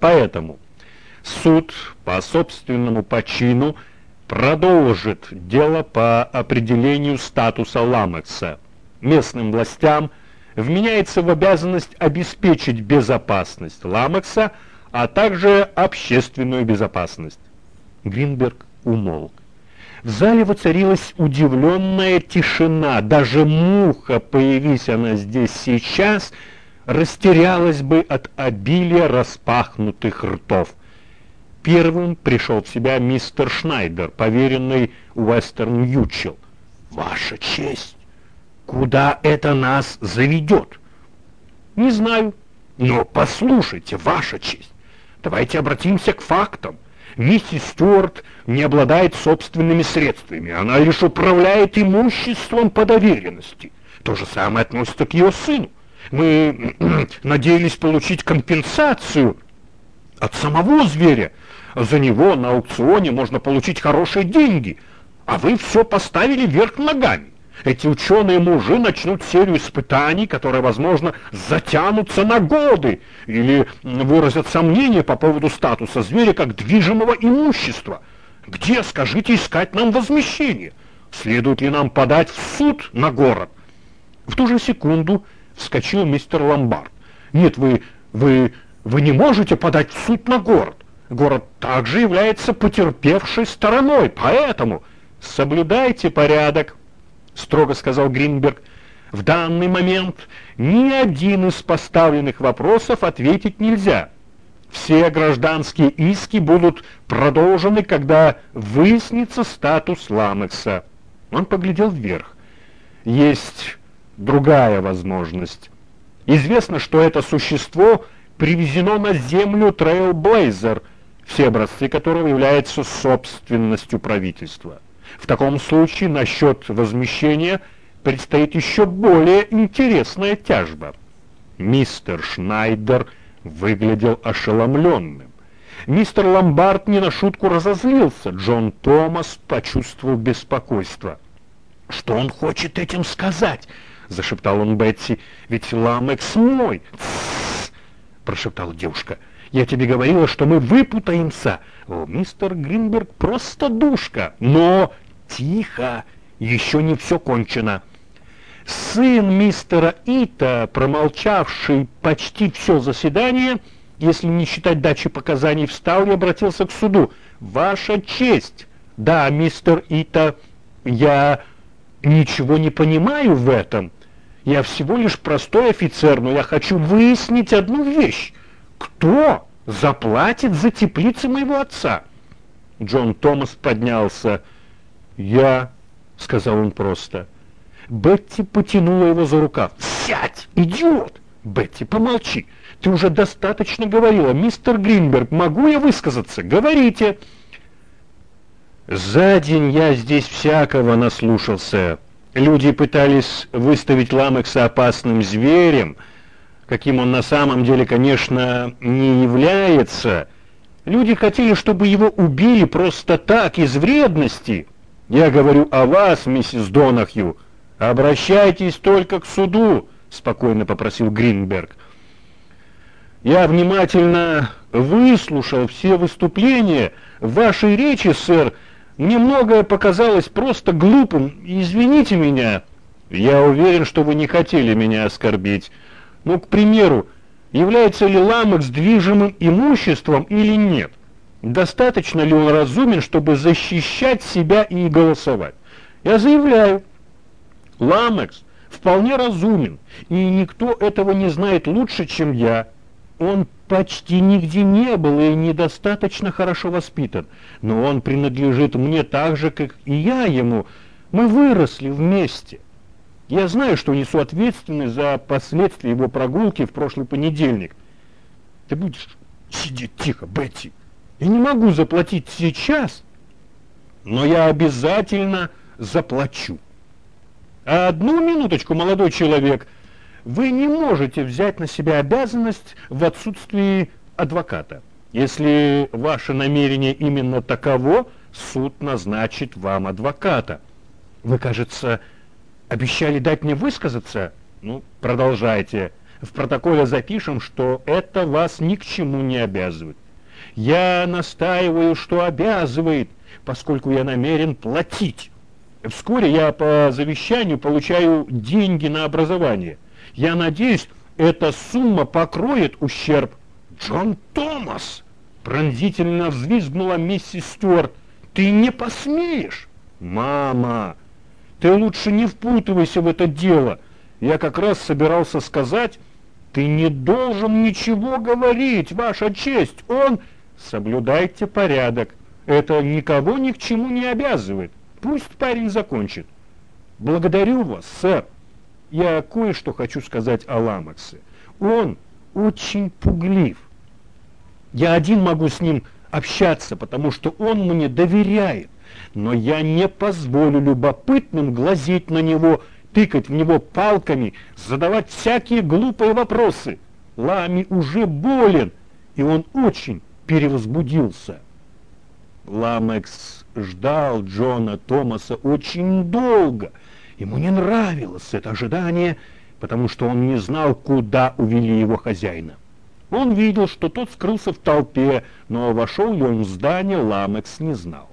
Поэтому суд по собственному почину продолжит дело по определению статуса Ламекса. Местным властям вменяется в обязанность обеспечить безопасность Ламекса, а также общественную безопасность. Гринберг умолк. В зале воцарилась удивленная тишина. Даже муха, появись она здесь сейчас, растерялась бы от обилия распахнутых ртов. Первым пришел в себя мистер Шнайдер, поверенный Уэстерн Ючел. «Ваша честь, куда это нас заведет?» «Не знаю». «Но послушайте, ваша честь, давайте обратимся к фактам. Миссис Стюарт не обладает собственными средствами, она лишь управляет имуществом по доверенности. То же самое относится к ее сыну. Мы надеялись получить компенсацию от самого зверя. За него на аукционе можно получить хорошие деньги, а вы все поставили вверх ногами. Эти ученые-мужи начнут серию испытаний, которые, возможно, затянутся на годы или выразят сомнения по поводу статуса зверя как движимого имущества. Где, скажите, искать нам возмещение? Следует ли нам подать в суд на город? В ту же секунду вскочил мистер Ломбард. Нет, вы, вы, вы не можете подать в суд на город. Город также является потерпевшей стороной, поэтому соблюдайте порядок, строго сказал Гринберг. В данный момент ни один из поставленных вопросов ответить нельзя. Все гражданские иски будут продолжены, когда выяснится статус Ламекса. Он поглядел вверх. Есть другая возможность. Известно, что это существо привезено на землю Трейлблейзер, все образцы которого являются собственностью правительства. В таком случае насчет возмещения предстоит еще более интересная тяжба. Мистер Шнайдер выглядел ошеломленным. Мистер Ломбард не на шутку разозлился. Джон Томас почувствовал беспокойство. «Что он хочет этим сказать?» — зашептал он Бетси. «Ведь Ламекс мой!» «Тссс!» — прошептала девушка. «Я тебе говорила, что мы выпутаемся!» «О, мистер Гринберг просто душка!» «Но Тихо, еще не все кончено. Сын мистера Ита, промолчавший почти все заседание, если не считать дачи показаний, встал и обратился к суду. «Ваша честь!» «Да, мистер Ита, я ничего не понимаю в этом. Я всего лишь простой офицер, но я хочу выяснить одну вещь. Кто заплатит за теплицы моего отца?» Джон Томас поднялся. «Я», — сказал он просто. Бетти потянула его за рукав. «Сядь, идиот!» «Бетти, помолчи. Ты уже достаточно говорила. Мистер Гринберг, могу я высказаться? Говорите!» «За день я здесь всякого наслушался. Люди пытались выставить Ламекса опасным зверем, каким он на самом деле, конечно, не является. Люди хотели, чтобы его убили просто так, из вредности». Я говорю о вас, миссис Донахью. Обращайтесь только к суду, спокойно попросил Гринберг. Я внимательно выслушал все выступления. Вашей речи, сэр, мне многое показалось просто глупым. Извините меня. Я уверен, что вы не хотели меня оскорбить. Но, к примеру, является ли Ламекс движимым имуществом или нет? достаточно ли он разумен, чтобы защищать себя и голосовать. Я заявляю, Ламекс вполне разумен, и никто этого не знает лучше, чем я. Он почти нигде не был и недостаточно хорошо воспитан, но он принадлежит мне так же, как и я ему. Мы выросли вместе. Я знаю, что несу ответственность за последствия его прогулки в прошлый понедельник. Ты будешь сидеть тихо, Бетти. Я не могу заплатить сейчас, но я обязательно заплачу. А одну минуточку, молодой человек, вы не можете взять на себя обязанность в отсутствии адвоката. Если ваше намерение именно таково, суд назначит вам адвоката. Вы, кажется, обещали дать мне высказаться? Ну, продолжайте. в протоколе запишем, что это вас ни к чему не обязывает. Я настаиваю, что обязывает, поскольку я намерен платить. Вскоре я по завещанию получаю деньги на образование. Я надеюсь, эта сумма покроет ущерб. Джон Томас! Пронзительно взвизгнула миссис Стюарт. Ты не посмеешь! Мама, ты лучше не впутывайся в это дело. Я как раз собирался сказать, ты не должен ничего говорить, ваша честь. Он... Соблюдайте порядок. Это никого ни к чему не обязывает. Пусть парень закончит. Благодарю вас, сэр. Я кое-что хочу сказать о Ламаксе. Он очень пуглив. Я один могу с ним общаться, потому что он мне доверяет. Но я не позволю любопытным глазеть на него, тыкать в него палками, задавать всякие глупые вопросы. Лами уже болен, и он очень перевозбудился. Ламекс ждал Джона Томаса очень долго. Ему не нравилось это ожидание, потому что он не знал, куда увели его хозяина. Он видел, что тот скрылся в толпе, но вошел ли он в здание, Ламекс не знал.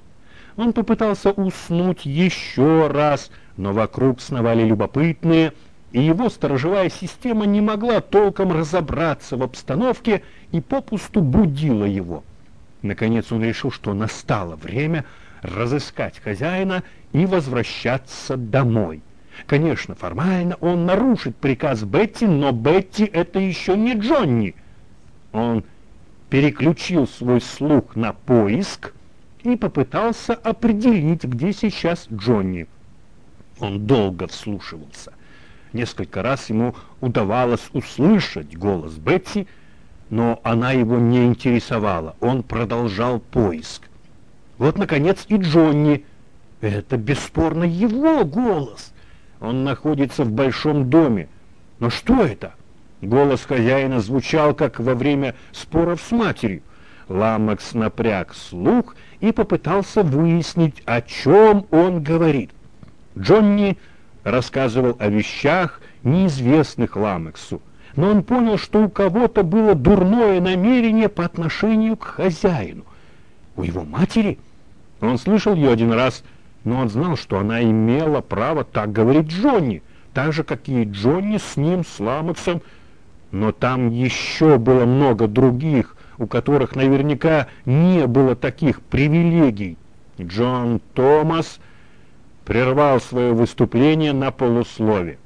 Он попытался уснуть еще раз, но вокруг сновали любопытные, и его сторожевая система не могла толком разобраться в обстановке и попусту будила его. Наконец он решил, что настало время разыскать хозяина и возвращаться домой. Конечно, формально он нарушит приказ Бетти, но Бетти это еще не Джонни. Он переключил свой слух на поиск и попытался определить, где сейчас Джонни. Он долго вслушивался. Несколько раз ему удавалось услышать голос Бетти, но она его не интересовала. Он продолжал поиск. Вот, наконец, и Джонни. Это бесспорно его голос. Он находится в большом доме. Но что это? Голос хозяина звучал, как во время споров с матерью. Ламакс напряг слух и попытался выяснить, о чем он говорит. Джонни рассказывал о вещах, неизвестных Ламексу, но он понял, что у кого-то было дурное намерение по отношению к хозяину. У его матери? Он слышал ее один раз, но он знал, что она имела право так говорить Джонни, так же, как и Джонни с ним, с Ламексом, но там еще было много других, у которых наверняка не было таких привилегий. Джон Томас прервал свое выступление на полуслове.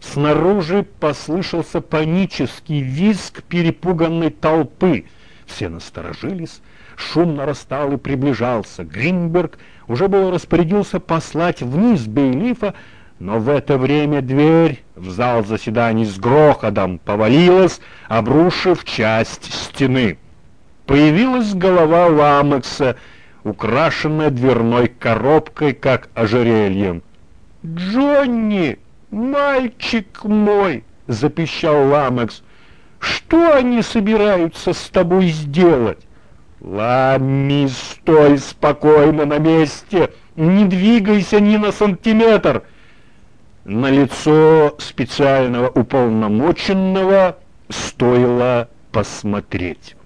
Снаружи послышался панический визг перепуганной толпы. Все насторожились, шум нарастал и приближался. Гринберг уже было распорядился послать вниз Бейлифа, но в это время дверь в зал заседаний с грохотом повалилась, обрушив часть стены. Появилась голова Ламекса, украшенная дверной коробкой, как ожерельем. «Джонни, мальчик мой!» — запищал Ламекс. «Что они собираются с тобой сделать?» «Ламми, стой спокойно на месте! Не двигайся ни на сантиметр!» на лицо специального уполномоченного стоило посмотреть.